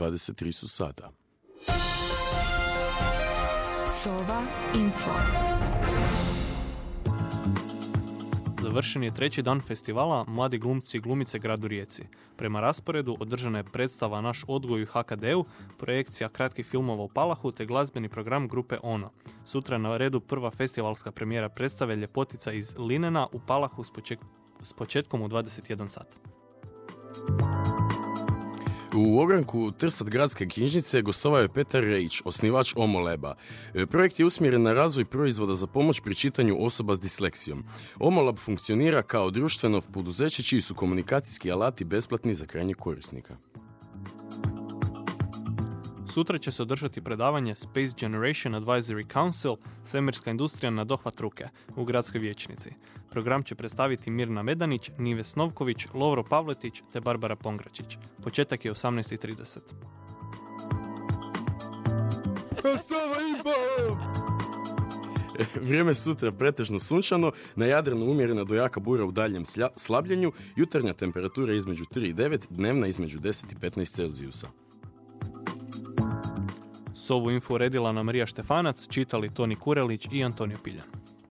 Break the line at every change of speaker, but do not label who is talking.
23 su sata.
Sova Info.
Završen je treći dan festivala Mladi glumci i glumice gradu Rijeci. Prema rasporedu održana je predstava Naš odgoj u HKD-u, projekcija kratkih filmova u Palahu te glazbeni program grupe Ono. Sutra na redu prva festivalska premijera predstave Ljepotica iz Linena u Palahu s, s početkom u 21 sat.
U ogranku Trsat gradske knjižnice gostovao je Petar Rejić, osnivač Omoleba. E, projekt je usmjeren na razvoj proizvoda za pomoć pri čitanju osoba s disleksijom. Omolab funkcionira kao društveno poduzeće čiji su komunikacijski alati besplatni za krajnjeg korisnika.
Sutra će se održati predavanje Space Generation Advisory Council, svemirska industrija na dohvat ruke, u gradskoj vijećnici. Program će predstaviti Mirna Medanić, Nives Novković, Lovro Pavletić te Barbara Pongračić. Početak je 18.30.
Vrijeme sutra pretežno sunčano, na Jadranu umjerena do jaka bura u daljem slabljenju, jutarnja temperatura između 3 i 9, dnevna između 10 i 15 Celzijusa.
Ovu info uredila Marija Štefanac, čitali Toni Kurelić i Antonio Piljan.